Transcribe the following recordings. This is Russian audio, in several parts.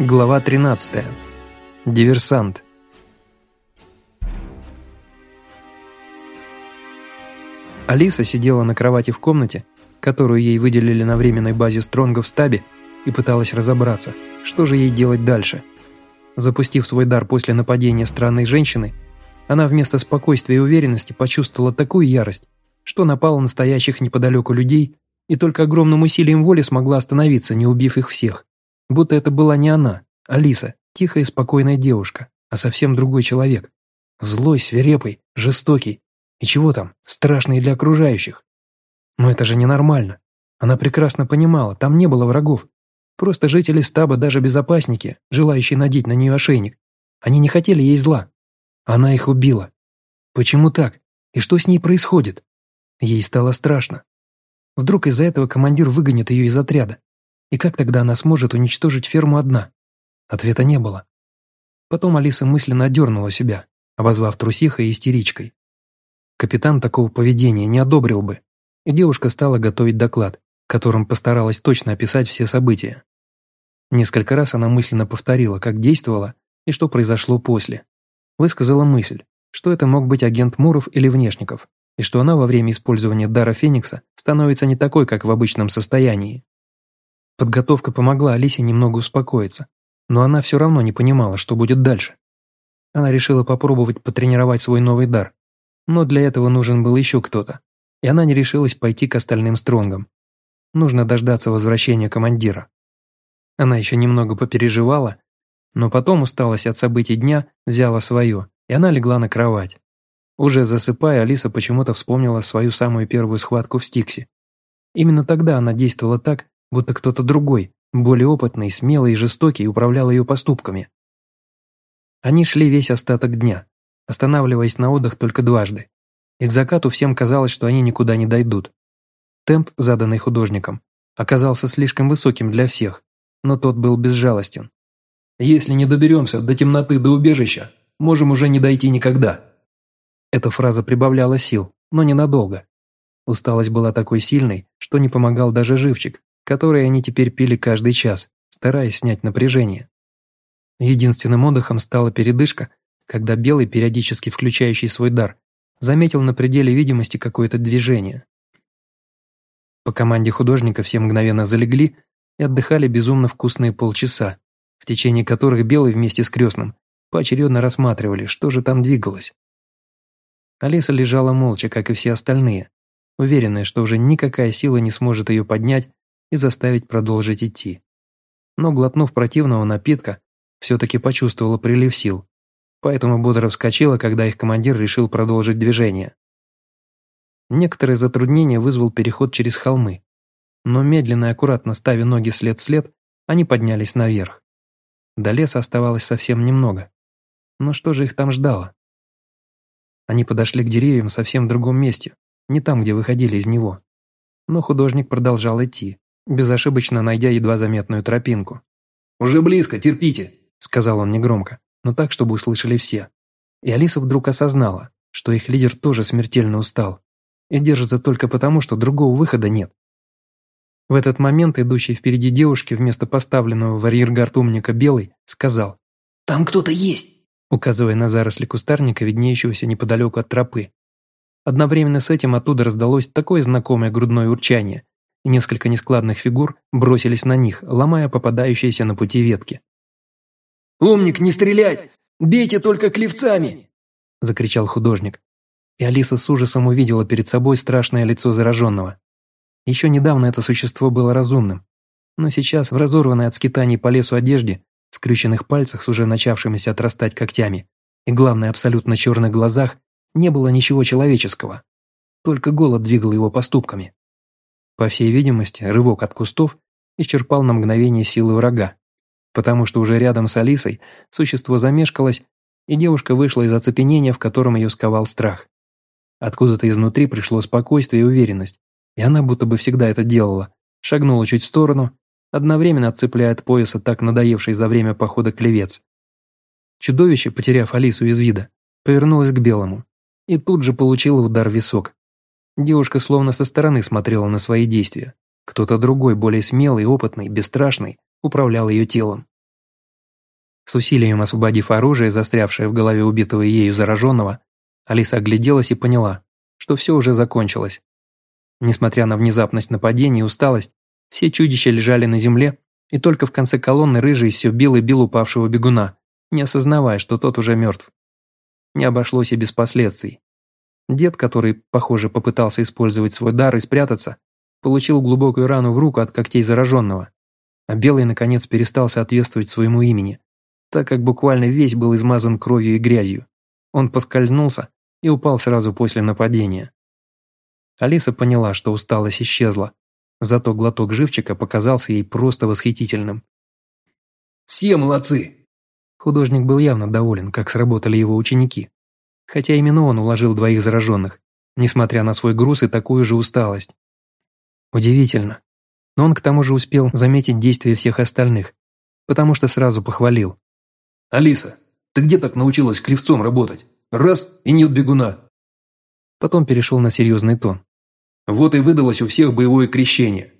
Глава 13. Диверсант. Алиса сидела на кровати в комнате, которую ей выделили на временной базе Стронга в стабе, и пыталась разобраться, что же ей делать дальше. Запустив свой дар после нападения странной женщины, она вместо спокойствия и уверенности почувствовала такую ярость, что напала на стоящих неподалеку людей и только огромным усилием воли смогла остановиться, не убив их всех. Будто это была не она, Алиса, тихая и спокойная девушка, а совсем другой человек. Злой, свирепый, жестокий. И чего там, страшный для окружающих. Но это же ненормально. Она прекрасно понимала, там не было врагов. Просто жители стаба, даже безопасники, желающие надеть на нее ошейник. Они не хотели ей зла. Она их убила. Почему так? И что с ней происходит? Ей стало страшно. Вдруг из-за этого командир выгонит ее из отряда. И как тогда она сможет уничтожить ферму одна? Ответа не было. Потом Алиса мысленно одернула себя, обозвав трусихой и истеричкой. Капитан такого поведения не одобрил бы, и девушка стала готовить доклад, которым постаралась точно описать все события. Несколько раз она мысленно повторила, как действовала и что произошло после. Высказала мысль, что это мог быть агент Муров или Внешников, и что она во время использования дара Феникса становится не такой, как в обычном состоянии. Подготовка помогла Алисе немного успокоиться, но она все равно не понимала, что будет дальше. Она решила попробовать потренировать свой новый дар, но для этого нужен был еще кто-то, и она не решилась пойти к остальным стронгам. Нужно дождаться возвращения командира. Она еще немного попереживала, но потом усталость от событий дня взяла свое, и она легла на кровать. Уже засыпая, Алиса почему-то вспомнила свою самую первую схватку в Стиксе. Именно тогда она действовала так, будто кто-то другой, более опытный, смелый и жестокий, управлял ее поступками. Они шли весь остаток дня, останавливаясь на отдых только дважды. И к закату всем казалось, что они никуда не дойдут. Темп, заданный художником, оказался слишком высоким для всех, но тот был безжалостен. «Если не доберемся до темноты до убежища, можем уже не дойти никогда». Эта фраза прибавляла сил, но ненадолго. Усталость была такой сильной, что не помогал даже живчик, которые они теперь пили каждый час, стараясь снять напряжение. Единственным отдыхом стала передышка, когда Белый, периодически включающий свой дар, заметил на пределе видимости какое-то движение. По команде художника все мгновенно залегли и отдыхали безумно вкусные полчаса, в течение которых Белый вместе с Крестным поочередно рассматривали, что же там двигалось. Алиса лежала молча, как и все остальные, уверенная, что уже никакая сила не сможет ее поднять и заставить продолжить идти. Но, глотнув противного напитка, все-таки почувствовала прилив сил, поэтому бодро вскочила, когда их командир решил продолжить движение. Некоторые затруднения вызвал переход через холмы, но медленно и аккуратно ставя ноги след в след, они поднялись наверх. До леса оставалось совсем немного. Но что же их там ждало? Они подошли к деревьям совсем в другом месте, не там, где выходили из него. Но художник продолжал идти, безошибочно найдя едва заметную тропинку. «Уже близко, терпите», – сказал он негромко, но так, чтобы услышали все. И Алиса вдруг осознала, что их лидер тоже смертельно устал и держится только потому, что другого выхода нет. В этот момент идущий впереди девушки вместо поставленного в арьергард умника Белый сказал «Там кто-то есть», указывая на заросли кустарника, виднеющегося неподалеку от тропы. Одновременно с этим оттуда раздалось такое знакомое грудное урчание, и несколько нескладных фигур бросились на них, ломая попадающиеся на пути ветки. «Умник, не стрелять! Бейте только клевцами!» – закричал художник. И Алиса с ужасом увидела перед собой страшное лицо зараженного. Еще недавно это существо было разумным, но сейчас в разорванной от скитаний по лесу одежде, в скрюченных пальцах с уже начавшимися отрастать когтями и, главное, абсолютно черных глазах, не было ничего человеческого. Только голод двигал его поступками. По всей видимости, рывок от кустов исчерпал на мгновение силы врага, потому что уже рядом с Алисой существо замешкалось, и девушка вышла из оцепенения, в котором ее сковал страх. Откуда-то изнутри пришло спокойствие и уверенность, и она будто бы всегда это делала, шагнула чуть в сторону, одновременно отцепляя от пояса так надоевший за время похода клевец. Чудовище, потеряв Алису из вида, повернулось к белому и тут же получило удар в висок, Девушка словно со стороны смотрела на свои действия. Кто-то другой, более смелый, опытный, бесстрашный, управлял ее телом. С усилием освободив оружие, застрявшее в голове убитого ею зараженного, Алиса огляделась и поняла, что все уже закончилось. Несмотря на внезапность нападения и усталость, все чудища лежали на земле, и только в конце колонны рыжий все бил и бил упавшего бегуна, не осознавая, что тот уже мертв. Не обошлось и без последствий. Дед, который, похоже, попытался использовать свой дар и спрятаться, получил глубокую рану в руку от когтей зараженного, а Белый, наконец, перестал соответствовать своему имени, так как буквально весь был измазан кровью и грязью. Он поскользнулся и упал сразу после нападения. Алиса поняла, что усталость исчезла, зато глоток живчика показался ей просто восхитительным. «Все молодцы!» Художник был явно доволен, как сработали его ученики. Хотя именно он уложил двоих зараженных, несмотря на свой груз и такую же усталость. Удивительно. Но он к тому же успел заметить действия всех остальных, потому что сразу похвалил. «Алиса, ты где так научилась клевцом работать? Раз – и нет бегуна!» Потом перешел на серьезный тон. Вот и выдалось у всех боевое крещение.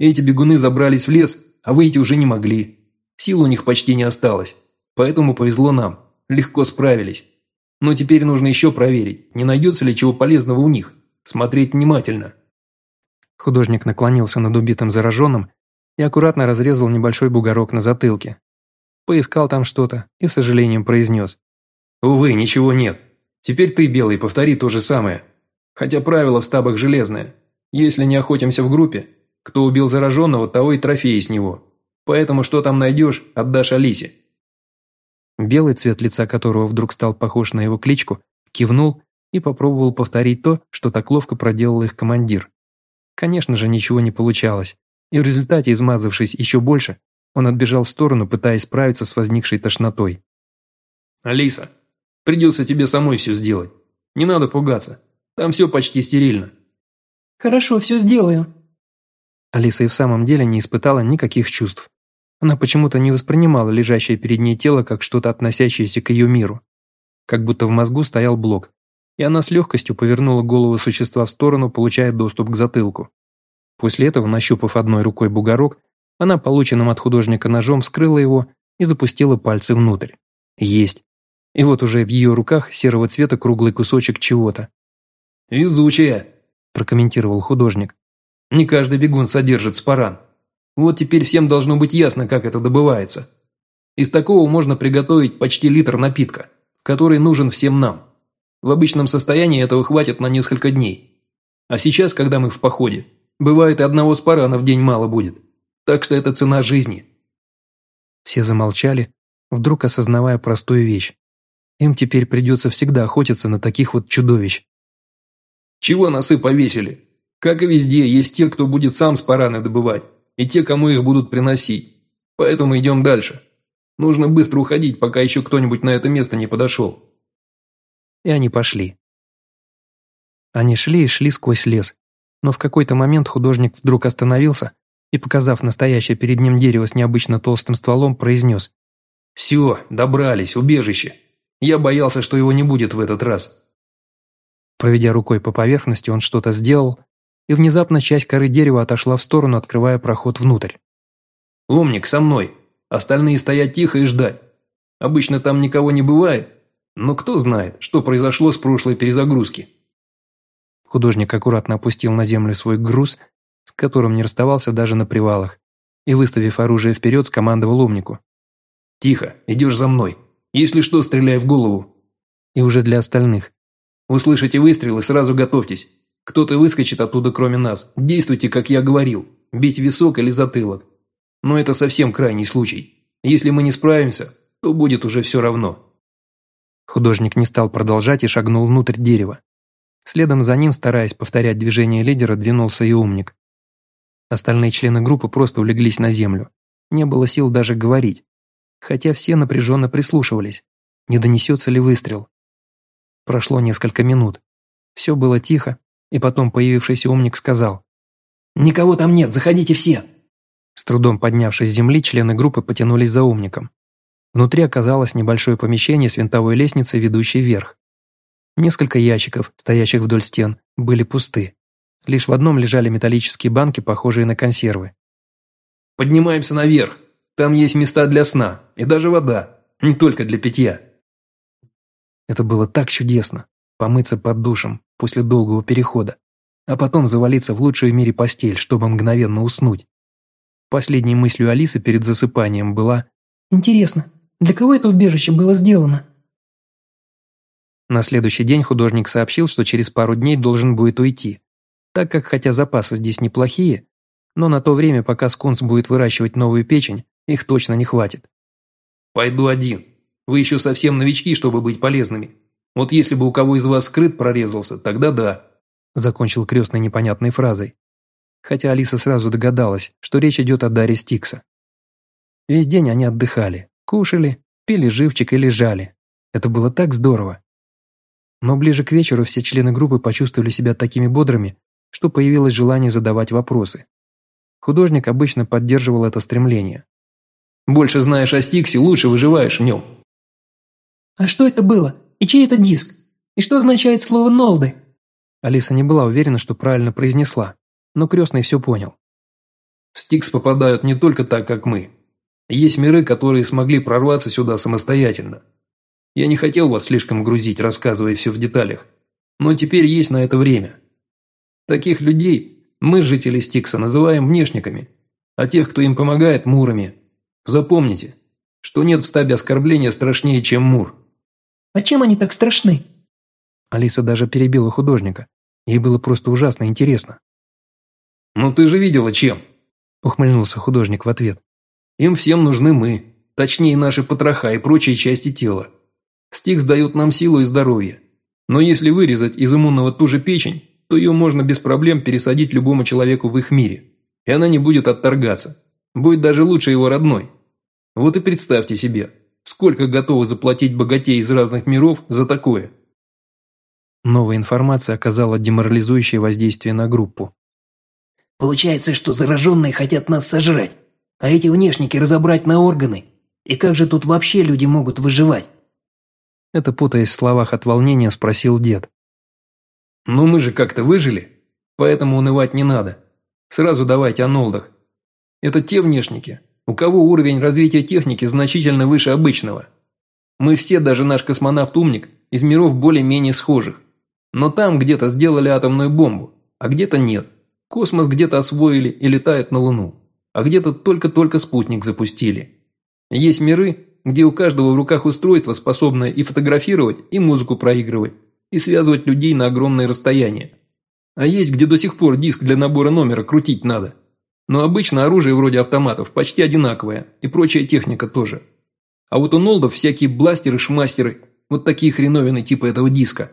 Эти бегуны забрались в лес, а выйти уже не могли. Сил у них почти не осталось. Поэтому повезло нам. Легко справились. Но теперь нужно еще проверить, не найдется ли чего полезного у них. Смотреть внимательно. Художник наклонился над убитым зараженным и аккуратно разрезал небольшой бугорок на затылке. Поискал там что-то и с сожалением произнес. «Увы, ничего нет. Теперь ты, Белый, повтори то же самое. Хотя правило в стабах железное. Если не охотимся в группе, кто убил зараженного, того и трофеи с него. Поэтому что там найдешь, отдашь Алисе». Белый цвет лица которого вдруг стал похож на его кличку, кивнул и попробовал повторить то, что так ловко проделал их командир. Конечно же, ничего не получалось, и в результате, измазавшись еще больше, он отбежал в сторону, пытаясь справиться с возникшей тошнотой. «Алиса, придется тебе самой все сделать. Не надо пугаться. Там все почти стерильно». «Хорошо, все сделаю». Алиса и в самом деле не испытала никаких чувств. Она почему-то не воспринимала лежащее перед ней тело как что-то относящееся к ее миру. Как будто в мозгу стоял блок, и она с легкостью повернула голову существа в сторону, получая доступ к затылку. После этого, нащупав одной рукой бугорок, она полученным от художника ножом вскрыла его и запустила пальцы внутрь. Есть. И вот уже в ее руках серого цвета круглый кусочек чего-то. «Везучая», – прокомментировал художник. «Не каждый бегун содержит спаран. Вот теперь всем должно быть ясно, как это добывается. Из такого можно приготовить почти литр напитка, который нужен всем нам. В обычном состоянии этого хватит на несколько дней. А сейчас, когда мы в походе, бывает и одного спарана в день мало будет. Так что это цена жизни». Все замолчали, вдруг осознавая простую вещь. Им теперь придется всегда охотиться на таких вот чудовищ. «Чего носы повесили? Как и везде, есть те, кто будет сам спараны добывать, и те, кому их будут приносить. Поэтому идем дальше. Нужно быстро уходить, пока еще кто-нибудь на это место не подошел» и они пошли. Они шли и шли сквозь лес, но в какой-то момент художник вдруг остановился и, показав настоящее перед ним дерево с необычно толстым стволом, произнес «Все, добрались, убежище. Я боялся, что его не будет в этот раз». Проведя рукой по поверхности, он что-то сделал, и внезапно часть коры дерева отошла в сторону, открывая проход внутрь. «Умник, со мной. Остальные стоят тихо и ждать. Обычно там никого не бывает, но кто знает, что произошло с прошлой перезагрузки. Художник аккуратно опустил на землю свой груз, с которым не расставался даже на привалах, и, выставив оружие вперед, скомандовал умнику. «Тихо, идешь за мной. Если что, стреляй в голову». И уже для остальных. «Услышите выстрелы, сразу готовьтесь. Кто-то выскочит оттуда, кроме нас. Действуйте, как я говорил. Бить висок или затылок. Но это совсем крайний случай. Если мы не справимся, то будет уже все равно». Художник не стал продолжать и шагнул внутрь дерева. Следом за ним, стараясь повторять движение лидера, двинулся и умник. Остальные члены группы просто улеглись на землю. Не было сил даже говорить. Хотя все напряженно прислушивались. Не донесется ли выстрел? Прошло несколько минут. Все было тихо, и потом появившийся умник сказал. «Никого там нет, заходите все!» С трудом поднявшись с земли, члены группы потянулись за умником. Внутри оказалось небольшое помещение с винтовой лестницей, ведущей вверх. Несколько ящиков, стоящих вдоль стен, были пусты. Лишь в одном лежали металлические банки, похожие на консервы. «Поднимаемся наверх. Там есть места для сна и даже вода. не только для питья. Это было так чудесно – помыться под душем после долгого перехода, а потом завалиться в лучшую в мире постель, чтобы мгновенно уснуть. Последней мыслью Алисы перед засыпанием была «Интересно, для кого это убежище было сделано?» На следующий день художник сообщил, что через пару дней должен будет уйти, так как хотя запасы здесь неплохие, но на то время, пока скунс будет выращивать новую печень, их точно не хватит. «Пойду один. Вы еще совсем новички, чтобы быть полезными. Вот если бы у кого из вас скрыт прорезался, тогда да», закончил крестной непонятной фразой. Хотя Алиса сразу догадалась, что речь идет о Даре Стикса. Весь день они отдыхали, кушали, пили живчик и лежали. Это было так здорово. Но ближе к вечеру все члены группы почувствовали себя такими бодрыми, что появилось желание задавать вопросы. Художник обычно поддерживал это стремление. «Больше знаешь о Стиксе, лучше выживаешь в нем». «А что это было? И чей это диск? И что означает слово «нолды»?» Алиса не была уверена, что правильно произнесла, но крестный все понял. В Стикс попадают не только так, как мы. Есть миры, которые смогли прорваться сюда самостоятельно. Я не хотел вас слишком грузить, рассказывая все в деталях. Но теперь есть на это время. Таких людей мы, жители Стикса, называем внешниками, а тех, кто им помогает, мурами. Запомните, что нет в стабе оскорбления страшнее, чем мур. А чем они так страшны? Алиса даже перебила художника. Ей было просто ужасно интересно. «Ну ты же видела, чем?» Ухмыльнулся художник в ответ. «Им всем нужны мы, точнее наши потроха и прочие части тела. Стикс дает нам силу и здоровье. Но если вырезать из иммунного ту же печень, то ее можно без проблем пересадить любому человеку в их мире. И она не будет отторгаться. Будет даже лучше его родной. Вот и представьте себе, сколько готовы заплатить богатеи из разных миров за такое. Новая информация оказала деморализующее воздействие на группу. Получается, что зараженные хотят нас сожрать, а эти внешники разобрать на органы. И как же тут вообще люди могут выживать? Это, путаясь в словах от волнения, спросил дед. «Ну мы же как-то выжили, поэтому унывать не надо. Сразу давайте о нолдах. Это те внешники, у кого уровень развития техники значительно выше обычного. Мы все, даже наш космонавт-умник, из миров более-менее схожих. Но там где-то сделали атомную бомбу, а где-то нет. Космос где-то освоили и летает на Луну, а где-то только-только спутник запустили. Есть миры, где у каждого в руках устройство, способное и фотографировать, и музыку проигрывать, и связывать людей на огромные расстояния. А есть, где до сих пор диск для набора номера крутить надо. Но обычно оружие вроде автоматов почти одинаковое, и прочая техника тоже. А вот у Нолдов всякие бластеры-шмастеры, вот такие хреновины типа этого диска.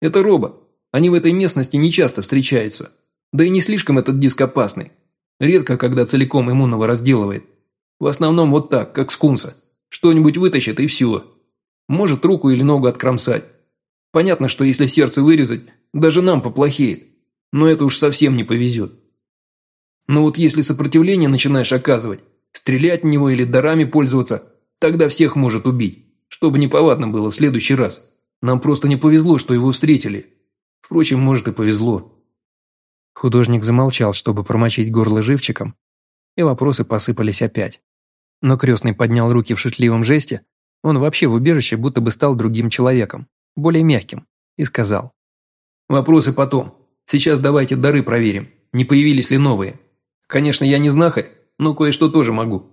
Это робот. Они в этой местности не часто встречаются. Да и не слишком этот диск опасный. Редко, когда целиком иммунного разделывает. В основном вот так, как скунса. Что-нибудь вытащит и все. Может руку или ногу откромсать. Понятно, что если сердце вырезать, даже нам поплохеет. Но это уж совсем не повезет. Но вот если сопротивление начинаешь оказывать, стрелять в него или дарами пользоваться, тогда всех может убить. Чтобы неповадно было в следующий раз. Нам просто не повезло, что его встретили. Впрочем, может и повезло. Художник замолчал, чтобы промочить горло живчиком, и вопросы посыпались опять. Но крестный поднял руки в шутливом жесте, он вообще в убежище будто бы стал другим человеком, более мягким, и сказал. «Вопросы потом. Сейчас давайте дары проверим, не появились ли новые. Конечно, я не знахарь, но кое-что тоже могу».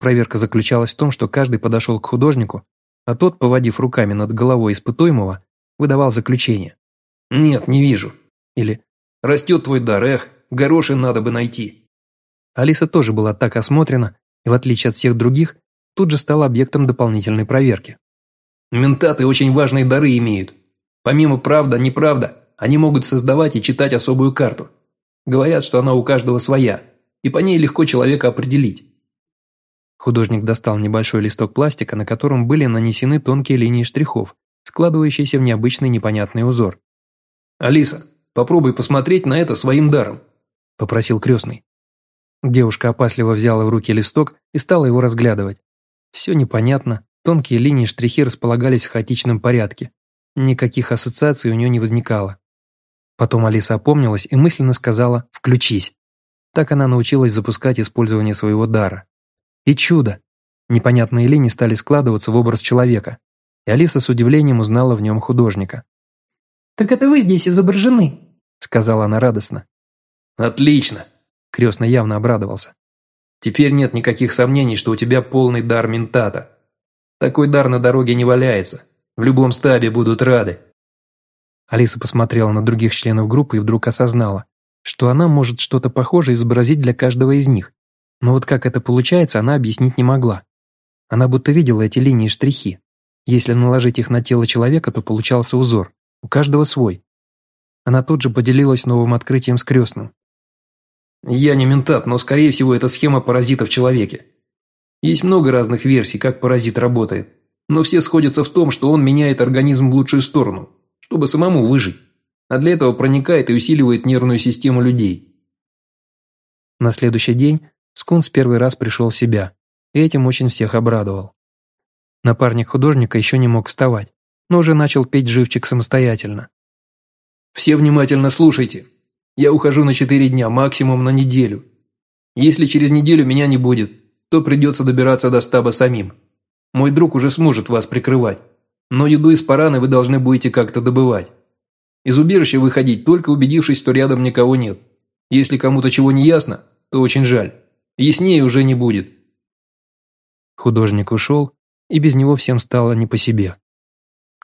Проверка заключалась в том, что каждый подошел к художнику, а тот, поводив руками над головой испытуемого, выдавал заключение. «Нет, не вижу». Или «Растет твой дар, эх, гороши надо бы найти». Алиса тоже была так осмотрена, и в отличие от всех других, тут же стала объектом дополнительной проверки. Ментаты очень важные дары имеют. Помимо правда, неправда, они могут создавать и читать особую карту. Говорят, что она у каждого своя, и по ней легко человека определить. Художник достал небольшой листок пластика, на котором были нанесены тонкие линии штрихов, складывающиеся в необычный непонятный узор. «Алиса, попробуй посмотреть на это своим даром», – попросил крестный. Девушка опасливо взяла в руки листок и стала его разглядывать. Все непонятно, тонкие линии штрихи располагались в хаотичном порядке. Никаких ассоциаций у нее не возникало. Потом Алиса опомнилась и мысленно сказала «включись». Так она научилась запускать использование своего дара. И чудо! Непонятные линии стали складываться в образ человека, и Алиса с удивлением узнала в нем художника. «Так это вы здесь изображены», — сказала она радостно. «Отлично!» — Крестный явно обрадовался. «Теперь нет никаких сомнений, что у тебя полный дар ментата. Такой дар на дороге не валяется. В любом стабе будут рады». Алиса посмотрела на других членов группы и вдруг осознала, что она может что-то похожее изобразить для каждого из них. Но вот как это получается, она объяснить не могла. Она будто видела эти линии штрихи. Если наложить их на тело человека, то получался узор. У каждого свой. Она тут же поделилась новым открытием с крестным. «Я не ментат, но скорее всего это схема паразита в человеке. Есть много разных версий, как паразит работает, но все сходятся в том, что он меняет организм в лучшую сторону, чтобы самому выжить, а для этого проникает и усиливает нервную систему людей». На следующий день Скунс первый раз пришел в себя, и этим очень всех обрадовал. Напарник художника еще не мог вставать, но уже начал петь живчик самостоятельно. «Все внимательно слушайте. Я ухожу на четыре дня, максимум на неделю. Если через неделю меня не будет, то придется добираться до стаба самим. Мой друг уже сможет вас прикрывать, но еду из параны вы должны будете как-то добывать. Из убежища выходить, только убедившись, что рядом никого нет. Если кому-то чего не ясно, то очень жаль. Яснее уже не будет. Художник ушел, и без него всем стало не по себе.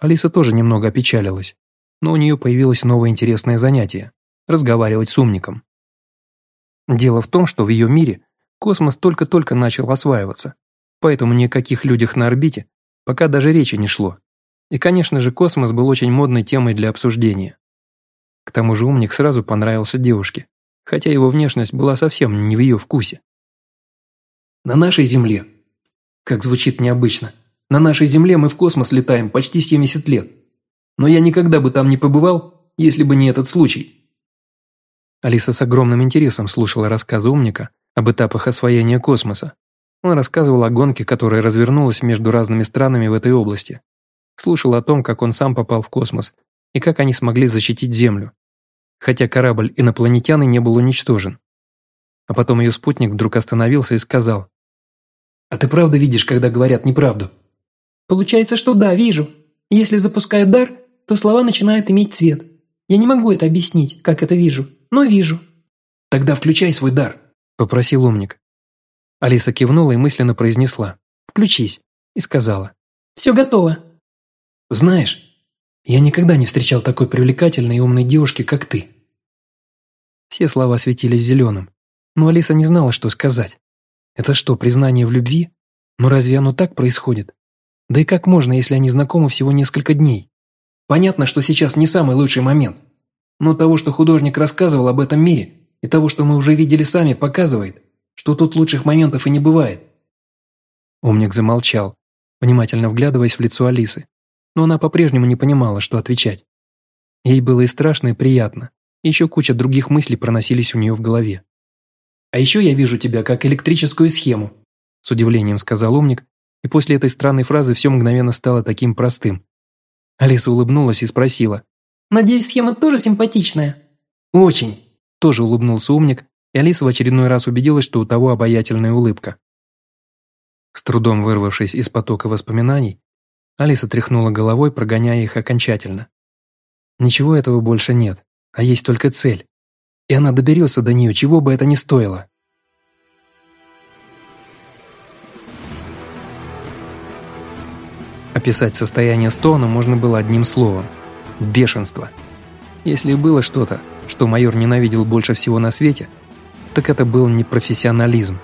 Алиса тоже немного опечалилась, но у нее появилось новое интересное занятие – разговаривать с умником. Дело в том, что в ее мире космос только-только начал осваиваться, поэтому ни о каких людях на орбите пока даже речи не шло. И, конечно же, космос был очень модной темой для обсуждения. К тому же умник сразу понравился девушке, хотя его внешность была совсем не в ее вкусе. На нашей Земле. Как звучит необычно. На нашей Земле мы в космос летаем почти 70 лет. Но я никогда бы там не побывал, если бы не этот случай. Алиса с огромным интересом слушала рассказы умника об этапах освоения космоса. Он рассказывал о гонке, которая развернулась между разными странами в этой области. Слушал о том, как он сам попал в космос и как они смогли защитить Землю. Хотя корабль инопланетян не был уничтожен. А потом ее спутник вдруг остановился и сказал, а ты правда видишь, когда говорят неправду? Получается, что да, вижу. Если запускаю дар, то слова начинают иметь цвет. Я не могу это объяснить, как это вижу, но вижу. Тогда включай свой дар, попросил умник. Алиса кивнула и мысленно произнесла «Включись» и сказала «Все готово». «Знаешь, я никогда не встречал такой привлекательной и умной девушки, как ты». Все слова светились зеленым, но Алиса не знала, что сказать. Это что, признание в любви? Но разве оно так происходит? Да и как можно, если они знакомы всего несколько дней? Понятно, что сейчас не самый лучший момент. Но того, что художник рассказывал об этом мире, и того, что мы уже видели сами, показывает, что тут лучших моментов и не бывает. Умник замолчал, внимательно вглядываясь в лицо Алисы, но она по-прежнему не понимала, что отвечать. Ей было и страшно, и приятно, еще куча других мыслей проносились у нее в голове. А еще я вижу тебя как электрическую схему», с удивлением сказал умник, и после этой странной фразы все мгновенно стало таким простым. Алиса улыбнулась и спросила. «Надеюсь, схема тоже симпатичная?» «Очень», тоже улыбнулся умник, и Алиса в очередной раз убедилась, что у того обаятельная улыбка. С трудом вырвавшись из потока воспоминаний, Алиса тряхнула головой, прогоняя их окончательно. Ничего этого больше нет, а есть только цель и она доберется до нее, чего бы это ни стоило. Описать состояние Стоуна можно было одним словом – бешенство. Если было что-то, что майор ненавидел больше всего на свете, так это был непрофессионализм.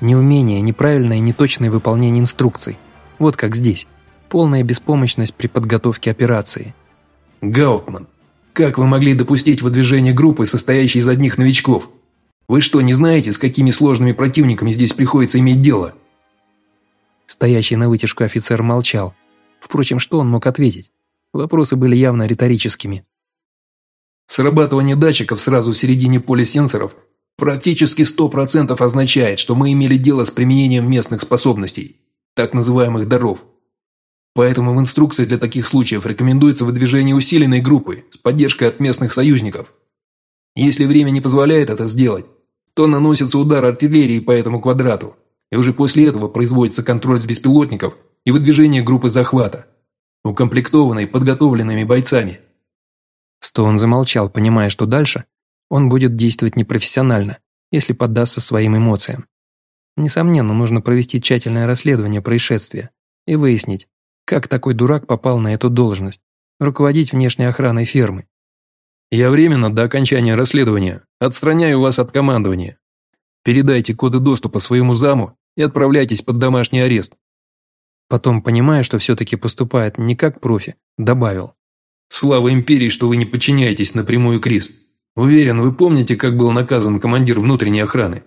Неумение, неправильное и неточное выполнение инструкций. Вот как здесь. Полная беспомощность при подготовке операции. «Гаутман, как вы могли допустить выдвижение группы, состоящей из одних новичков? Вы что, не знаете, с какими сложными противниками здесь приходится иметь дело?» Стоящий на вытяжку офицер молчал. Впрочем, что он мог ответить? Вопросы были явно риторическими. Срабатывание датчиков сразу в середине поля сенсоров практически 100% означает, что мы имели дело с применением местных способностей, так называемых даров. Поэтому в инструкции для таких случаев рекомендуется выдвижение усиленной группы с поддержкой от местных союзников. Если время не позволяет это сделать, то наносится удар артиллерии по этому квадрату, и уже после этого производится контроль с беспилотников и выдвижение группы захвата, укомплектованной подготовленными бойцами. Стоун замолчал, понимая, что дальше он будет действовать непрофессионально, если поддастся своим эмоциям. Несомненно, нужно провести тщательное расследование происшествия и выяснить, как такой дурак попал на эту должность, руководить внешней охраной фермы. «Я временно до окончания расследования отстраняю вас от командования. Передайте коды доступа своему заму и отправляйтесь под домашний арест». Потом, понимая, что все-таки поступает не как профи, добавил. «Слава Империи, что вы не подчиняетесь напрямую Крис. Уверен, вы помните, как был наказан командир внутренней охраны.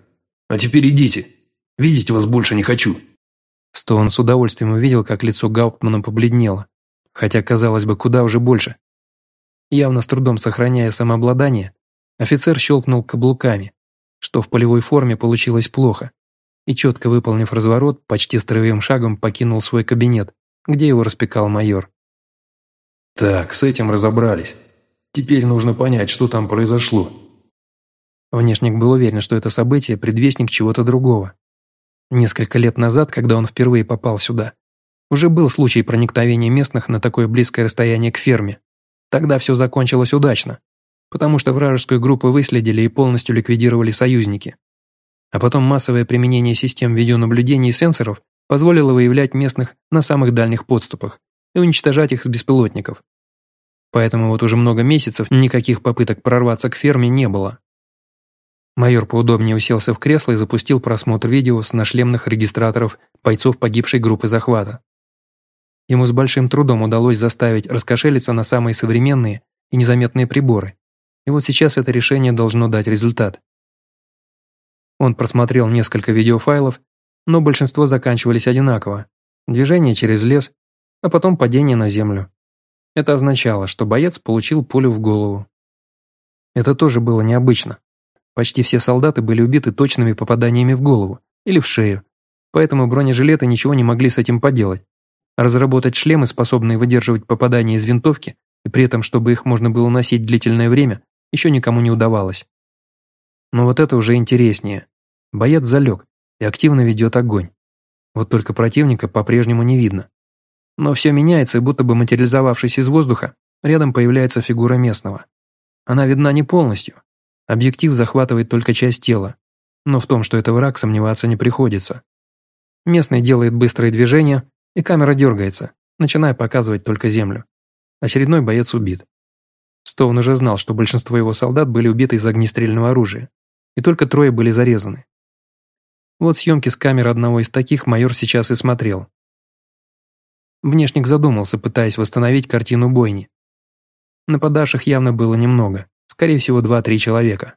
А теперь идите. Видеть вас больше не хочу». Стоун с удовольствием увидел, как лицо Гауптмана побледнело, хотя, казалось бы, куда уже больше. Явно с трудом сохраняя самообладание, офицер щелкнул каблуками, что в полевой форме получилось плохо, и четко выполнив разворот, почти строевым шагом покинул свой кабинет, где его распекал майор. «Так, с этим разобрались. Теперь нужно понять, что там произошло». Внешник был уверен, что это событие – предвестник чего-то другого. Несколько лет назад, когда он впервые попал сюда, уже был случай проникновения местных на такое близкое расстояние к ферме. Тогда все закончилось удачно, потому что вражескую группу выследили и полностью ликвидировали союзники. А потом массовое применение систем видеонаблюдения и сенсоров позволило выявлять местных на самых дальних подступах и уничтожать их с беспилотников. Поэтому вот уже много месяцев никаких попыток прорваться к ферме не было. Майор поудобнее уселся в кресло и запустил просмотр видео с нашлемных регистраторов бойцов погибшей группы захвата. Ему с большим трудом удалось заставить раскошелиться на самые современные и незаметные приборы. И вот сейчас это решение должно дать результат. Он просмотрел несколько видеофайлов, но большинство заканчивались одинаково. Движение через лес, а потом падение на землю. Это означало, что боец получил пулю в голову. Это тоже было необычно. Почти все солдаты были убиты точными попаданиями в голову или в шею, поэтому бронежилеты ничего не могли с этим поделать. Разработать шлемы, способные выдерживать попадания из винтовки, и при этом, чтобы их можно было носить длительное время, еще никому не удавалось. Но вот это уже интереснее. Боец залег и активно ведет огонь. Вот только противника по-прежнему не видно. Но все меняется, и будто бы материализовавшись из воздуха, рядом появляется фигура местного. Она видна не полностью, Объектив захватывает только часть тела, но в том, что это враг, сомневаться не приходится. Местный делает быстрые движения, и камера дергается, начиная показывать только землю. Очередной боец убит. Стоун уже знал, что большинство его солдат были убиты из огнестрельного оружия, и только трое были зарезаны. Вот съемки с камеры одного из таких майор сейчас и смотрел. Внешник задумался, пытаясь восстановить картину бойни. Нападавших явно было немного скорее всего 2-3 человека.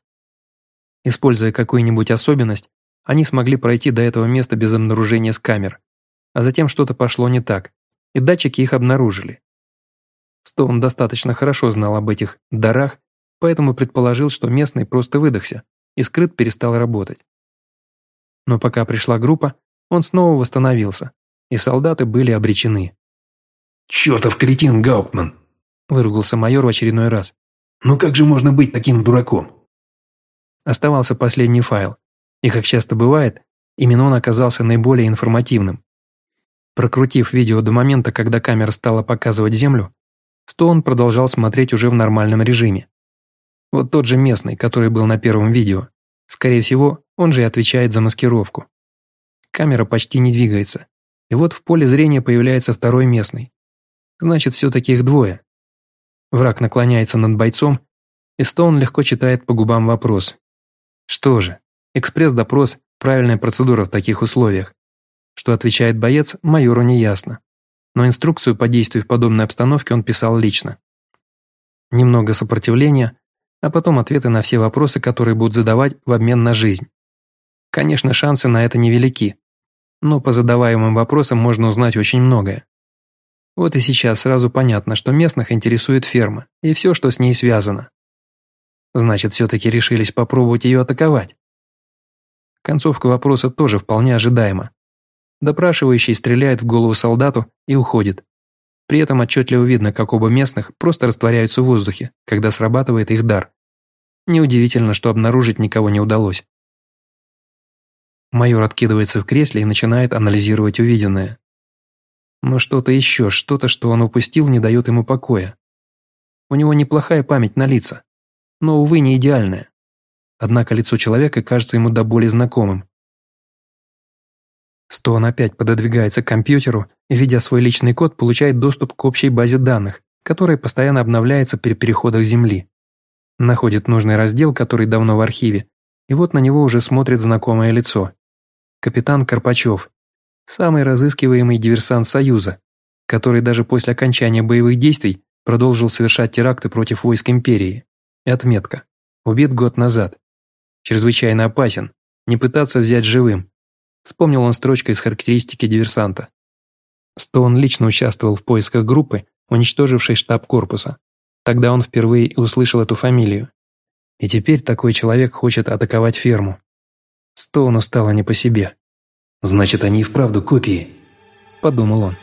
Используя какую-нибудь особенность, они смогли пройти до этого места без обнаружения с камер. А затем что-то пошло не так, и датчики их обнаружили. Стоун достаточно хорошо знал об этих дарах, поэтому предположил, что местный просто выдохся, и скрыт перестал работать. Но пока пришла группа, он снова восстановился, и солдаты были обречены. «Чертов кретин Гауптман!» – выругался майор в очередной раз. Ну как же можно быть таким дураком? Оставался последний файл, и, как часто бывает, именно он оказался наиболее информативным. Прокрутив видео до момента, когда камера стала показывать землю, Стоун продолжал смотреть уже в нормальном режиме. Вот тот же местный, который был на первом видео. Скорее всего, он же и отвечает за маскировку. Камера почти не двигается. И вот в поле зрения появляется второй местный. Значит, все-таки их двое. Враг наклоняется над бойцом, и Стоун легко читает по губам вопрос. Что же, экспресс-допрос – правильная процедура в таких условиях. Что отвечает боец, майору не ясно. Но инструкцию по действию в подобной обстановке он писал лично. Немного сопротивления, а потом ответы на все вопросы, которые будут задавать в обмен на жизнь. Конечно, шансы на это невелики, но по задаваемым вопросам можно узнать очень многое. Вот и сейчас сразу понятно, что местных интересует ферма и все, что с ней связано. Значит, все-таки решились попробовать ее атаковать. Концовка вопроса тоже вполне ожидаема. Допрашивающий стреляет в голову солдату и уходит. При этом отчетливо видно, как оба местных просто растворяются в воздухе, когда срабатывает их дар. Неудивительно, что обнаружить никого не удалось. Майор откидывается в кресле и начинает анализировать увиденное. Но что-то еще, что-то, что он упустил, не дает ему покоя. У него неплохая память на лица, но, увы, не идеальная. Однако лицо человека кажется ему до боли знакомым. Стоун опять пододвигается к компьютеру и, видя свой личный код, получает доступ к общей базе данных, которая постоянно обновляется при переходах Земли. Находит нужный раздел, который давно в архиве, и вот на него уже смотрит знакомое лицо. Капитан Карпачев, самый разыскиваемый диверсант Союза, который даже после окончания боевых действий продолжил совершать теракты против войск Империи. Отметка. Убит год назад. Чрезвычайно опасен. Не пытаться взять живым. Вспомнил он строчкой из характеристики диверсанта. Стоун лично участвовал в поисках группы, уничтожившей штаб корпуса. Тогда он впервые услышал эту фамилию. И теперь такой человек хочет атаковать ферму. Стоуну стало не по себе. «Значит, они и вправду копии», – подумал он.